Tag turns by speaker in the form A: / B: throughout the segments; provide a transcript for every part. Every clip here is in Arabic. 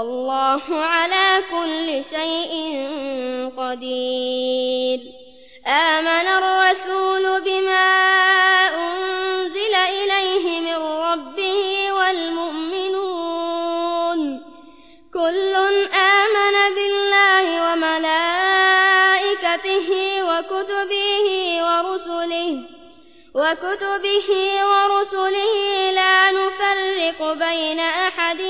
A: والله على كل شيء قدير. آمن الرسول بما أنزل إليه من ربه والمؤمنون. كل آمن بالله وملائكته وكتبه ورسله وكتبه ورسله لا نفرق بين أحد من رسله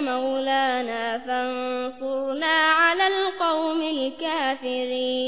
A: مولانا فانصرنا على القوم الكافرين.